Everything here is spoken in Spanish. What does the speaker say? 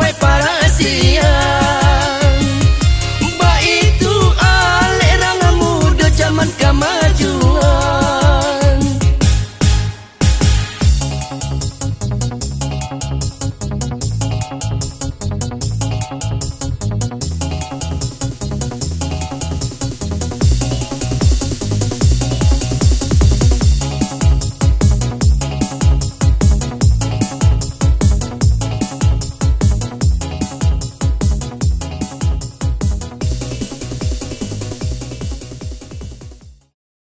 ¡Bye bye!